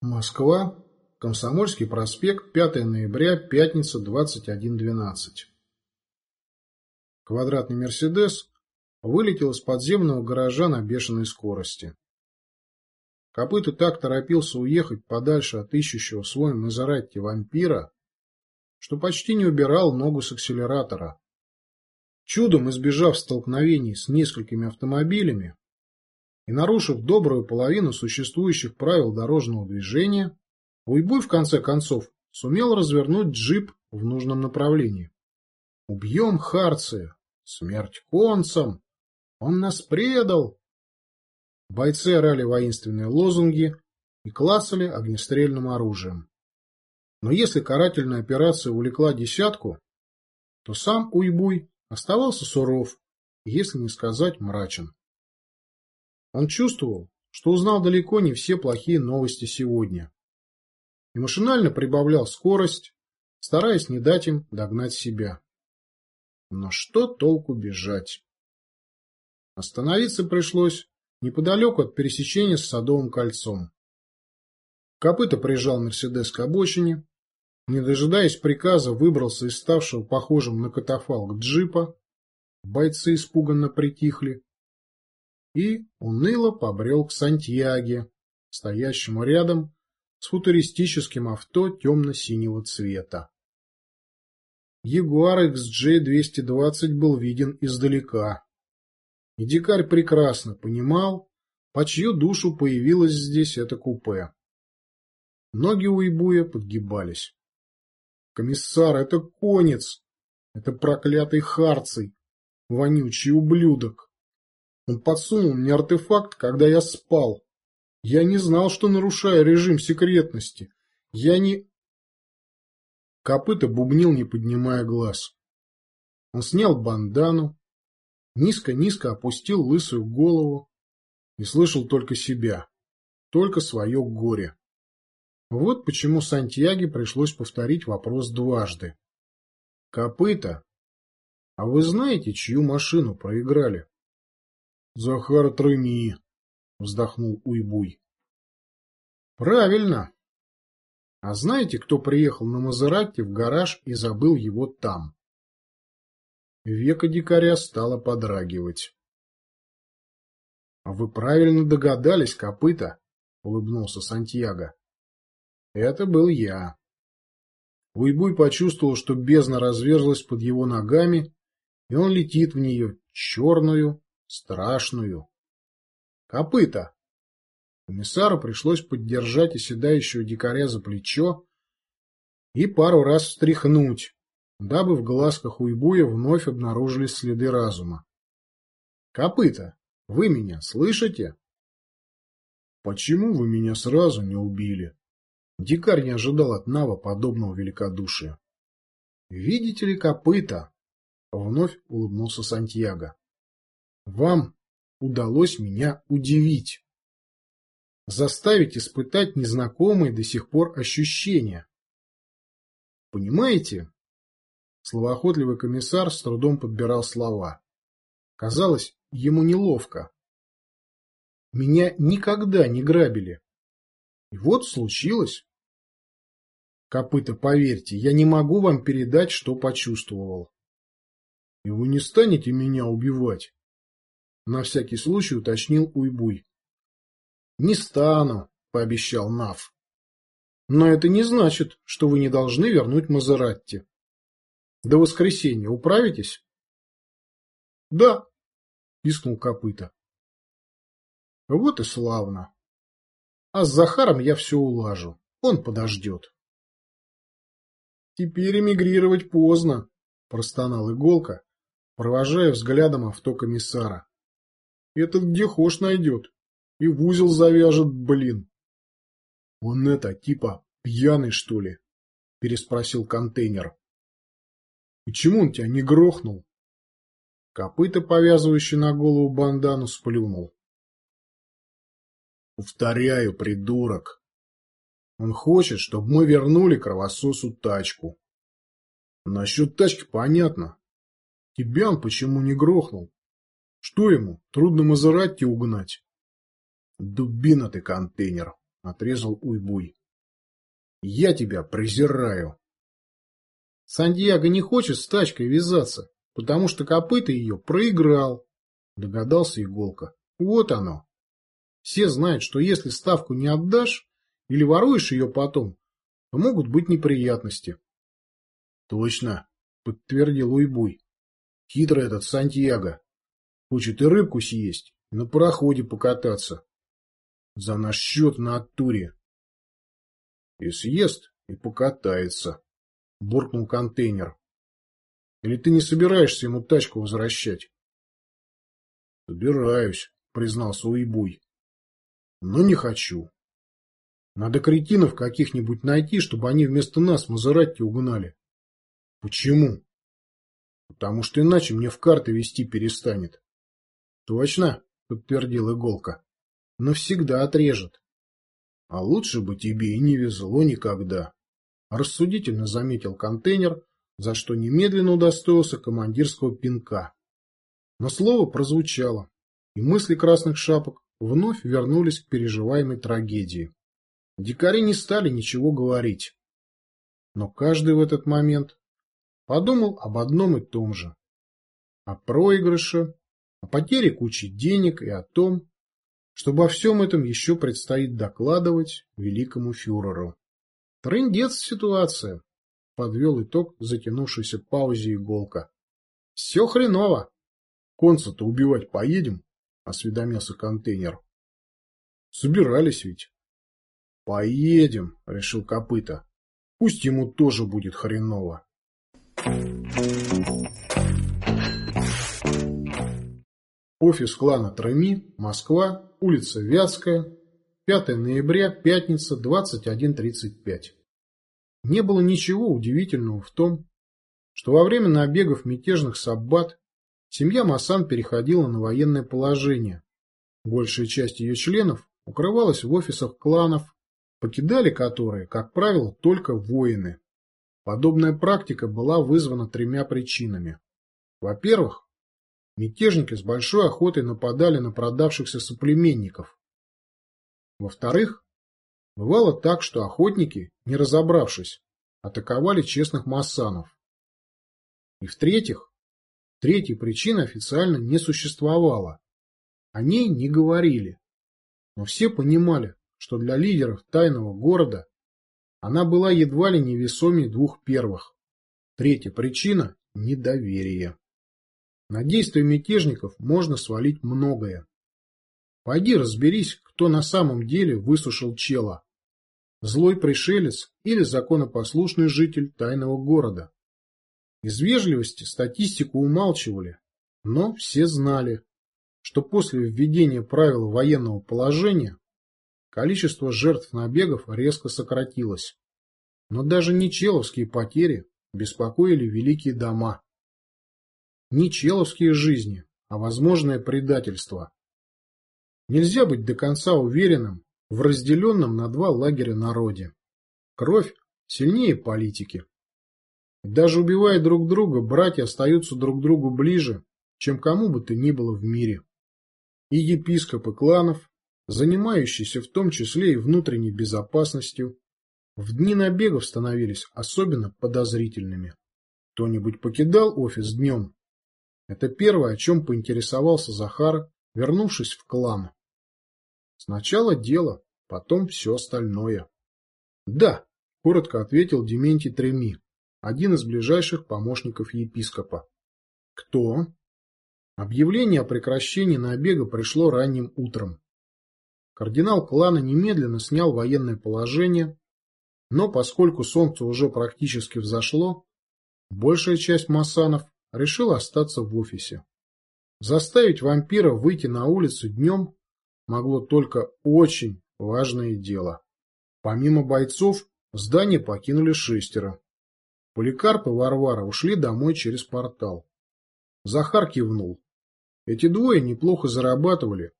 Москва. Комсомольский проспект. 5 ноября. Пятница. 21.12. Квадратный «Мерседес» вылетел из подземного гаража на бешеной скорости. Копыта так торопился уехать подальше от ищущего в своем Мазератти вампира, что почти не убирал ногу с акселератора. Чудом избежав столкновений с несколькими автомобилями, и нарушив добрую половину существующих правил дорожного движения, Уйбуй в конце концов сумел развернуть джип в нужном направлении. «Убьем Харция! Смерть концам! Он нас предал!» Бойцы орали воинственные лозунги и клацали огнестрельным оружием. Но если карательная операция увлекла десятку, то сам Уйбуй оставался суров, если не сказать мрачен. Он чувствовал, что узнал далеко не все плохие новости сегодня. И машинально прибавлял скорость, стараясь не дать им догнать себя. Но что толку бежать? Остановиться пришлось неподалеку от пересечения с Садовым кольцом. Копыта прижал Мерседес к обочине, не дожидаясь приказа, выбрался из ставшего похожим на катафалк джипа. Бойцы испуганно притихли и уныло побрел к Сантьяге, стоящему рядом с футуристическим авто темно-синего цвета. Ягуар XJ220 был виден издалека. И дикарь прекрасно понимал, по чью душу появилось здесь это купе. Ноги у Ибуя подгибались. «Комиссар, это конец! Это проклятый Харций! Вонючий ублюдок!» Он подсунул мне артефакт, когда я спал. Я не знал, что нарушаю режим секретности. Я не... Копыта бубнил, не поднимая глаз. Он снял бандану, низко-низко опустил лысую голову и слышал только себя, только свое горе. Вот почему Сантьяге пришлось повторить вопрос дважды. «Копыта, а вы знаете, чью машину проиграли?» Захар Трыми, вздохнул Уйбуй. Правильно. А знаете, кто приехал на Мазератти в гараж и забыл его там? Века дикаря стало подрагивать. — А вы правильно догадались, копыта, — улыбнулся Сантьяго. — Это был я. Уйбуй почувствовал, что бездна разверзлась под его ногами, и он летит в нее, черную, страшную. Копыта! Комиссару пришлось поддержать оседающего дикаря за плечо и пару раз встряхнуть, дабы в глазках уйбуя вновь обнаружились следы разума. Копыта, вы меня слышите? Почему вы меня сразу не убили? Дикарь не ожидал от Нава подобного великодушия. Видите ли, копыта? Вновь улыбнулся Сантьяго. Вам удалось меня удивить. Заставить испытать незнакомые до сих пор ощущения. Понимаете? Словоохотливый комиссар с трудом подбирал слова. Казалось, ему неловко. Меня никогда не грабили. И вот случилось. Копыта, поверьте, я не могу вам передать, что почувствовал. И вы не станете меня убивать? На всякий случай уточнил Уйбуй. «Не стану», — пообещал Нав. «Но это не значит, что вы не должны вернуть Мазератти. До воскресенья управитесь?» «Да», — пискнул копыта. «Вот и славно. А с Захаром я все улажу. Он подождет». «Теперь эмигрировать поздно», — простонал Иголка, провожая взглядом авто комиссара. Этот где хошь найдет. И в узел завяжет, блин. Он это, типа, пьяный, что ли? Переспросил контейнер. Почему он тебя не грохнул? Копыта, повязывающий на голову бандану, сплюнул. Повторяю, придурок. Он хочет, чтобы мы вернули кровососу тачку. Насчет тачки понятно. Тебя он почему не грохнул? Что ему, трудно Мазератти угнать? Дубина ты, контейнер, отрезал Уйбуй. Я тебя презираю. Сантьяго не хочет с тачкой вязаться, потому что копыта ее проиграл, догадался Иголка. Вот оно. Все знают, что если ставку не отдашь или воруешь ее потом, то могут быть неприятности. Точно, подтвердил Уйбуй. Хитрый этот Сантьяго. Хочет и рыбку съесть, и на пароходе покататься. За наш счет на натуре. И съест, и покатается, — буркнул контейнер. Или ты не собираешься ему тачку возвращать? — Собираюсь, — признался Уйбуй. — Но не хочу. Надо кретинов каких-нибудь найти, чтобы они вместо нас Мазератти угнали. — Почему? — Потому что иначе мне в карты вести перестанет. — Точно, — подтвердил Иголка. — Навсегда отрежет. А лучше бы тебе и не везло никогда. Рассудительно заметил контейнер, за что немедленно удостоился командирского пинка. Но слово прозвучало, и мысли красных шапок вновь вернулись к переживаемой трагедии. Дикари не стали ничего говорить. Но каждый в этот момент подумал об одном и том же. О проигрыше, о потере кучи денег и о том, что обо всем этом еще предстоит докладывать великому фюреру. Трындец ситуация, подвел итог затянувшейся паузе иголка. Все хреново. Конца-то убивать поедем? Осведомился контейнер. Собирались ведь. Поедем, решил копыта. Пусть ему тоже будет хреново. Офис клана Треми, Москва, улица Вятская, 5 ноября, пятница, 21.35. Не было ничего удивительного в том, что во время набегов мятежных саббат семья Масан переходила на военное положение. Большая часть ее членов укрывалась в офисах кланов, покидали которые, как правило, только воины. Подобная практика была вызвана тремя причинами. Во-первых, мятежники с большой охотой нападали на продавшихся соплеменников. Во-вторых, бывало так, что охотники, не разобравшись, атаковали честных массанов. И в-третьих, третьей причины официально не существовало. О ней не говорили. Но все понимали, что для лидеров тайного города она была едва ли невесомее двух первых. Третья причина – недоверие. На действия мятежников можно свалить многое. Пойди разберись, кто на самом деле высушил чела. Злой пришелец или законопослушный житель тайного города. Из вежливости статистику умалчивали, но все знали, что после введения правил военного положения количество жертв набегов резко сократилось. Но даже не человские потери беспокоили великие дома не человские жизни, а возможное предательство. Нельзя быть до конца уверенным в разделенном на два лагеря народе. Кровь сильнее политики. даже убивая друг друга, братья остаются друг другу ближе, чем кому бы то ни было в мире. И епископы кланов, занимающиеся в том числе и внутренней безопасностью, в дни набегов становились особенно подозрительными. Кто-нибудь покидал офис днем, это первое, о чем поинтересовался Захар, вернувшись в клан. Сначала дело, потом все остальное. Да, коротко ответил Дементий Треми, один из ближайших помощников епископа. Кто? Объявление о прекращении набега пришло ранним утром. Кардинал клана немедленно снял военное положение, но поскольку солнце уже практически взошло, большая часть масанов решил остаться в офисе. Заставить вампира выйти на улицу днем могло только очень важное дело. Помимо бойцов, здание покинули шестеро. Поликарп и Варвара ушли домой через портал. Захар кивнул. Эти двое неплохо зарабатывали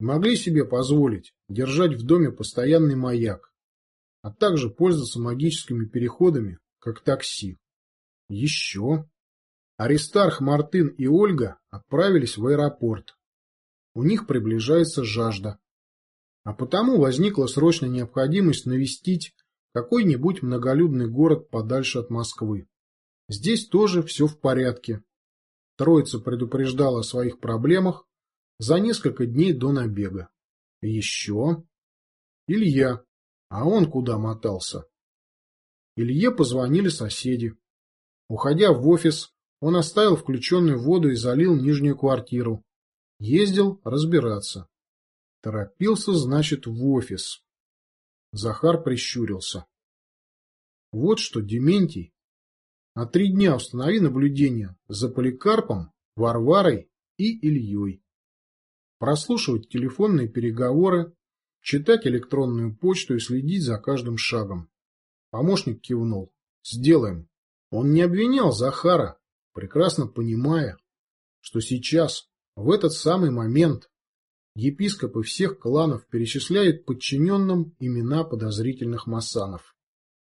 могли себе позволить держать в доме постоянный маяк, а также пользоваться магическими переходами, как такси. Еще Аристарх, Мартын и Ольга отправились в аэропорт. У них приближается жажда. А потому возникла срочная необходимость навестить какой-нибудь многолюдный город подальше от Москвы. Здесь тоже все в порядке. Троица предупреждала о своих проблемах за несколько дней до набега. Еще. Илья. А он куда мотался? Илье позвонили соседи. Уходя в офис, он оставил включенную воду и залил нижнюю квартиру. Ездил разбираться. Торопился, значит, в офис. Захар прищурился. Вот что, Дементий, на три дня установи наблюдение за Поликарпом, Варварой и Ильей. Прослушивать телефонные переговоры, читать электронную почту и следить за каждым шагом. Помощник кивнул. Сделаем. Он не обвинял Захара, прекрасно понимая, что сейчас, в этот самый момент, епископы всех кланов перечисляют подчиненным имена подозрительных масанов.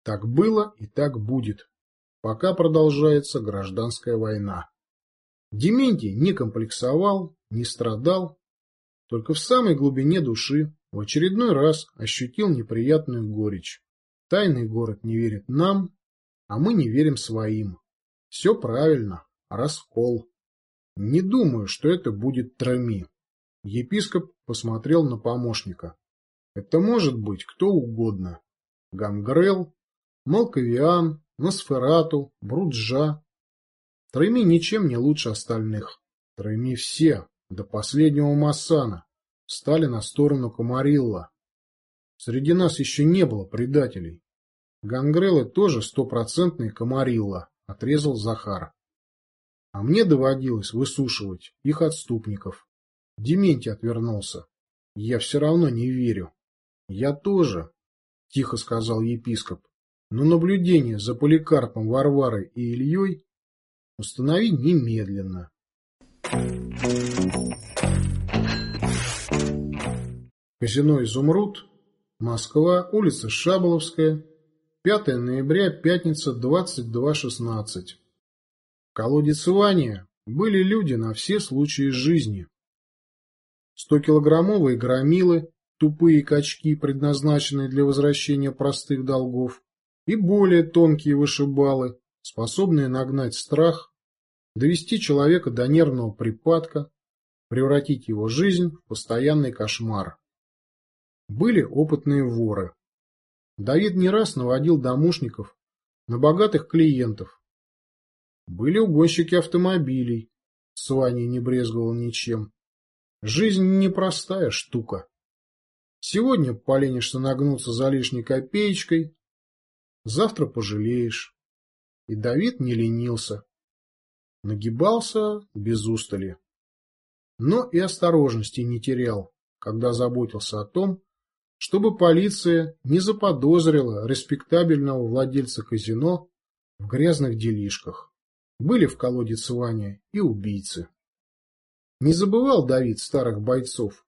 Так было и так будет пока продолжается гражданская война. Дементий не комплексовал, не страдал, только в самой глубине души в очередной раз ощутил неприятную горечь. Тайный город не верит нам, а мы не верим своим. Все правильно, раскол. Не думаю, что это будет Трами. Епископ посмотрел на помощника. Это может быть кто угодно. Гангрел, Малковиан, Носферату, Бруджа. Тройми ничем не лучше остальных. Тройми все, до последнего Массана, стали на сторону Комарилла. Среди нас еще не было предателей. Гангрелы тоже стопроцентные Комарилла, отрезал Захар. А мне доводилось высушивать их отступников. Дементий отвернулся. Я все равно не верю. Я тоже, тихо сказал епископ но наблюдение за Поликарпом, Варварой и Ильей установи немедленно. Казино «Изумруд», Москва, улица Шаболовская, 5 ноября, пятница, 22.16. В колодец Вания были люди на все случаи жизни. Стокилограммовые громилы, тупые качки, предназначенные для возвращения простых долгов, и более тонкие вышибалы, способные нагнать страх, довести человека до нервного припадка, превратить его жизнь в постоянный кошмар. Были опытные воры. Давид не раз наводил домушников на богатых клиентов. Были угонщики автомобилей, с Ваней не брезговал ничем. Жизнь непростая штука. Сегодня поленишься нагнуться за лишней копеечкой, Завтра пожалеешь. И Давид не ленился. Нагибался без устали. Но и осторожности не терял, когда заботился о том, чтобы полиция не заподозрила респектабельного владельца казино в грязных делишках. Были в колодец Ваня и убийцы. Не забывал Давид старых бойцов,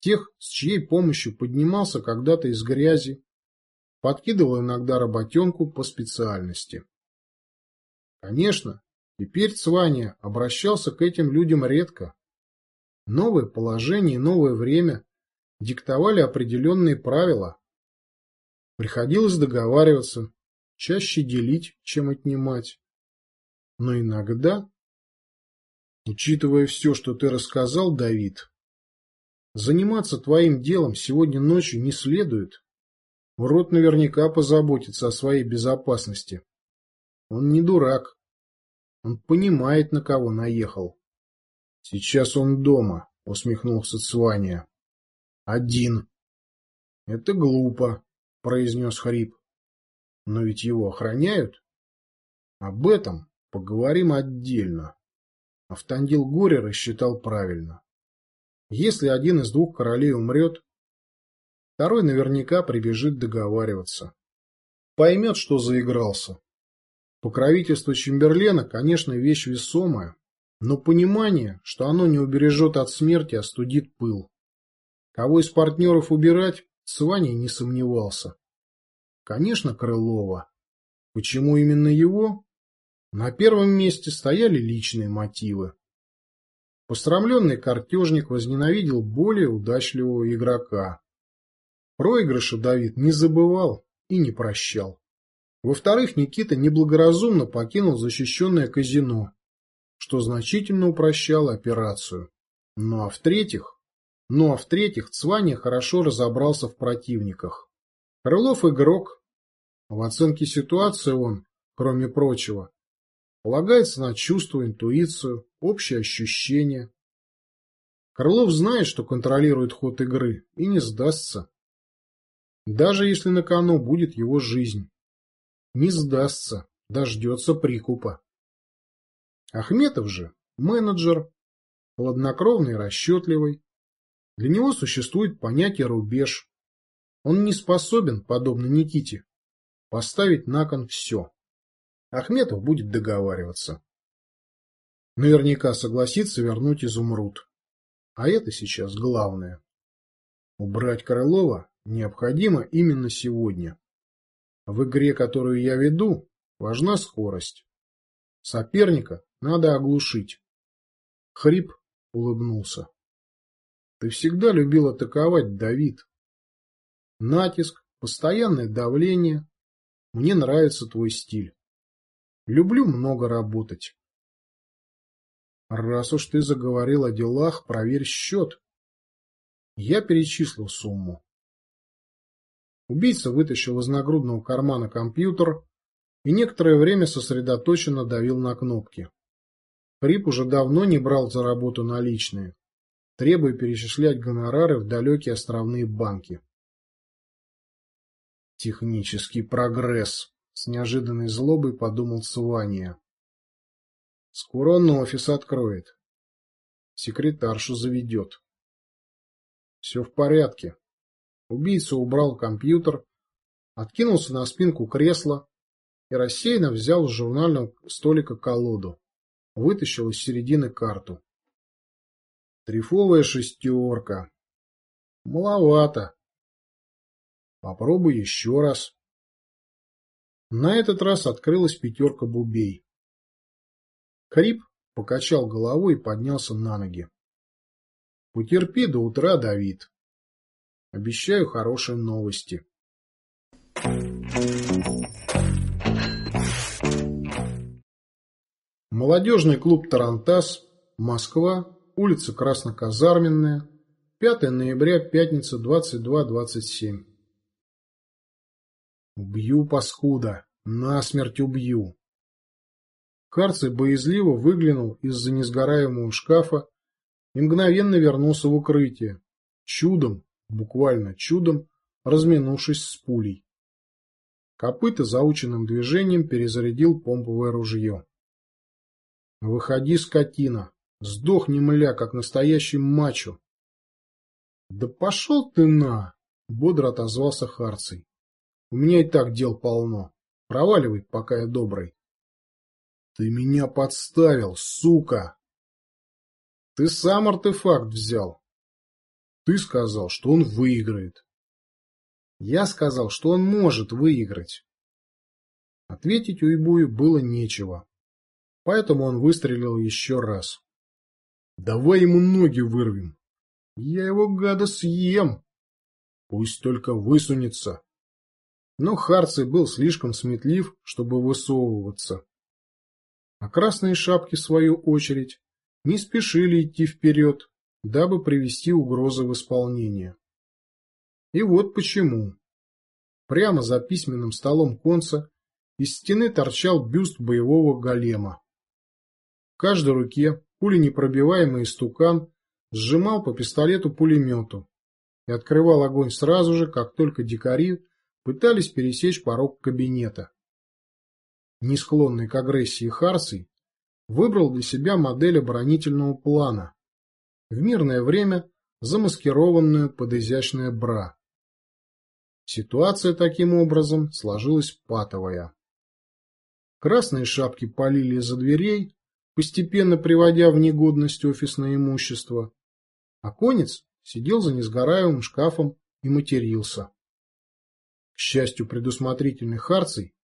тех, с чьей помощью поднимался когда-то из грязи подкидывал иногда работенку по специальности. Конечно, теперь Цваня обращался к этим людям редко. Новое положение новое время диктовали определенные правила. Приходилось договариваться, чаще делить, чем отнимать. Но иногда, учитывая все, что ты рассказал, Давид, заниматься твоим делом сегодня ночью не следует. Урод наверняка позаботится о своей безопасности. Он не дурак. Он понимает, на кого наехал. Сейчас он дома, усмехнулся Цвания. Один. Это глупо, произнес Хрип. Но ведь его охраняют. Об этом поговорим отдельно. Автандил горе рассчитал правильно. Если один из двух королей умрет, Второй наверняка прибежит договариваться. Поймет, что заигрался. Покровительство Чемберлена, конечно, вещь весомая, но понимание, что оно не убережет от смерти, остудит пыл. Кого из партнеров убирать, Сваня не сомневался. Конечно, Крылова. Почему именно его? На первом месте стояли личные мотивы. Постромленный картежник возненавидел более удачливого игрока. Проигрыша Давид не забывал и не прощал. Во-вторых, Никита неблагоразумно покинул защищенное казино, что значительно упрощало операцию. Ну а в-третьих, ну а в-третьих, Цваня хорошо разобрался в противниках. Крылов игрок. В оценке ситуации он, кроме прочего, полагается на чувство, интуицию, общее ощущение. Крылов знает, что контролирует ход игры и не сдастся. Даже если на кону будет его жизнь. Не сдастся, дождется прикупа. Ахметов же менеджер, хладнокровный и расчетливый. Для него существует понятие «рубеж». Он не способен, подобно Никите, поставить на кон все. Ахметов будет договариваться. Наверняка согласится вернуть изумруд. А это сейчас главное. Убрать Крылова необходимо именно сегодня. В игре, которую я веду, важна скорость. Соперника надо оглушить. Хрип улыбнулся. Ты всегда любил атаковать, Давид. Натиск, постоянное давление. Мне нравится твой стиль. Люблю много работать. Раз уж ты заговорил о делах, проверь счет. Я перечислил сумму. Убийца вытащил из нагрудного кармана компьютер и некоторое время сосредоточенно давил на кнопки. Фрип уже давно не брал за работу наличные, требуя перечислять гонорары в далекие островные банки. Технический прогресс, с неожиданной злобой подумал Сувания. Скоро он офис откроет. Секретаршу заведет. Все в порядке. Убийца убрал компьютер, откинулся на спинку кресла и рассеянно взял с журнального столика колоду вытащил из середины карту. Трифовая шестерка. Маловато. Попробуй еще раз. На этот раз открылась пятерка бубей. Хрип покачал головой и поднялся на ноги. Потерпи до утра, Давид. Обещаю хорошие новости. Молодежный клуб «Тарантас», Москва, улица Красноказарменная, 5 ноября, пятница, 22.27. Убью, паскуда, насмерть убью. Карций боязливо выглянул из-за несгораемого шкафа и мгновенно вернулся в укрытие, чудом, буквально чудом, разминувшись с пулей. Копыта заученным движением перезарядил помповое ружье. Выходи, скотина. Сдохни, мля, как настоящий мачо. Да пошел ты на! Бодро отозвался Харций. У меня и так дел полно. Проваливай, пока я добрый. Ты меня подставил, сука! Ты сам артефакт взял. Ты сказал, что он выиграет. Я сказал, что он может выиграть. Ответить Уйбую было нечего. Поэтому он выстрелил еще раз. «Давай ему ноги вырвем. Я его, гада, съем. Пусть только высунется». Но Харций был слишком сметлив, чтобы высовываться. А красные шапки, в свою очередь, не спешили идти вперед, дабы привести угрозы в исполнение. И вот почему. Прямо за письменным столом конца из стены торчал бюст боевого голема каждой руке пуленепробиваемый стукан сжимал по пистолету-пулемету и открывал огонь сразу же, как только дикари пытались пересечь порог кабинета. Не склонный к агрессии Харсий выбрал для себя модель оборонительного плана, в мирное время замаскированную под изящное бра. Ситуация таким образом сложилась патовая. Красные шапки полили из-за дверей, постепенно приводя в негодность офисное имущество. А конец сидел за несгораемым шкафом и матерился. К счастью, предусмотрительный Харций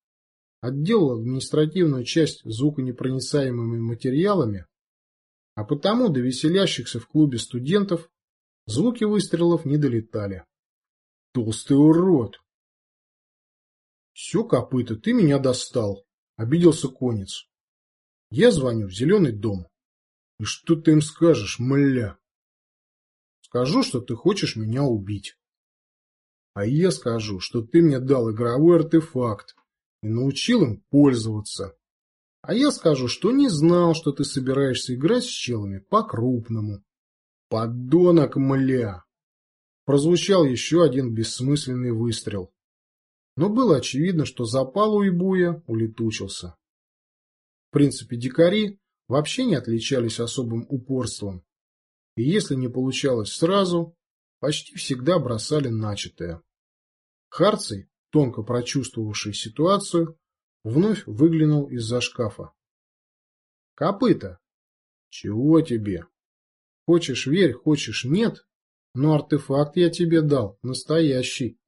отделал административную часть звуконепроницаемыми материалами, а потому до веселящихся в клубе студентов звуки выстрелов не долетали. Толстый урод. Все, копыта, ты меня достал. Обиделся конец. Я звоню в зеленый дом. И что ты им скажешь, мля? Скажу, что ты хочешь меня убить. А я скажу, что ты мне дал игровой артефакт и научил им пользоваться. А я скажу, что не знал, что ты собираешься играть с челами по-крупному. Подонок, мля! Прозвучал еще один бессмысленный выстрел. Но было очевидно, что запал у Ибуя улетучился. В принципе, дикари вообще не отличались особым упорством. И если не получалось сразу, почти всегда бросали начатое. Харций, тонко прочувствовавший ситуацию, вновь выглянул из-за шкафа. «Копыта!» «Чего тебе?» «Хочешь верь, хочешь нет, но артефакт я тебе дал, настоящий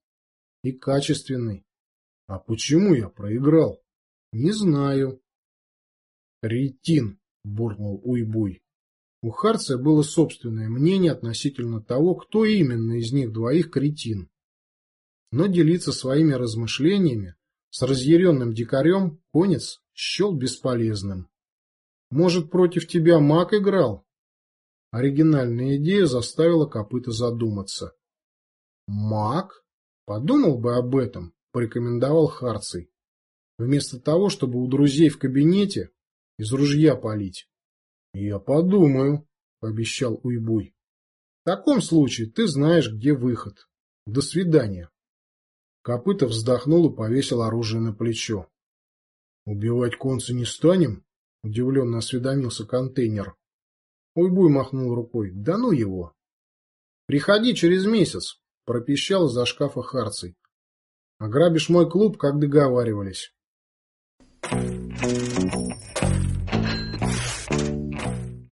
и качественный. А почему я проиграл? Не знаю». «Ретин!» — буркнул Уйбуй. У Харция было собственное мнение относительно того, кто именно из них двоих кретин. Но делиться своими размышлениями с разъяренным дикарем конец счел бесполезным. Может, против тебя маг играл? Оригинальная идея заставила копыта задуматься. Маг? Подумал бы об этом, порекомендовал Харций. Вместо того, чтобы у друзей в кабинете из ружья палить. Я подумаю, пообещал Уйбуй. В таком случае ты знаешь, где выход. До свидания. Копыта вздохнул и повесил оружие на плечо. «Убивать конца не станем?» — удивленно осведомился контейнер. Уйбуй махнул рукой. «Да ну его!» «Приходи через месяц!» — пропищал из-за шкафа Харций. «Ограбишь мой клуб, как договаривались».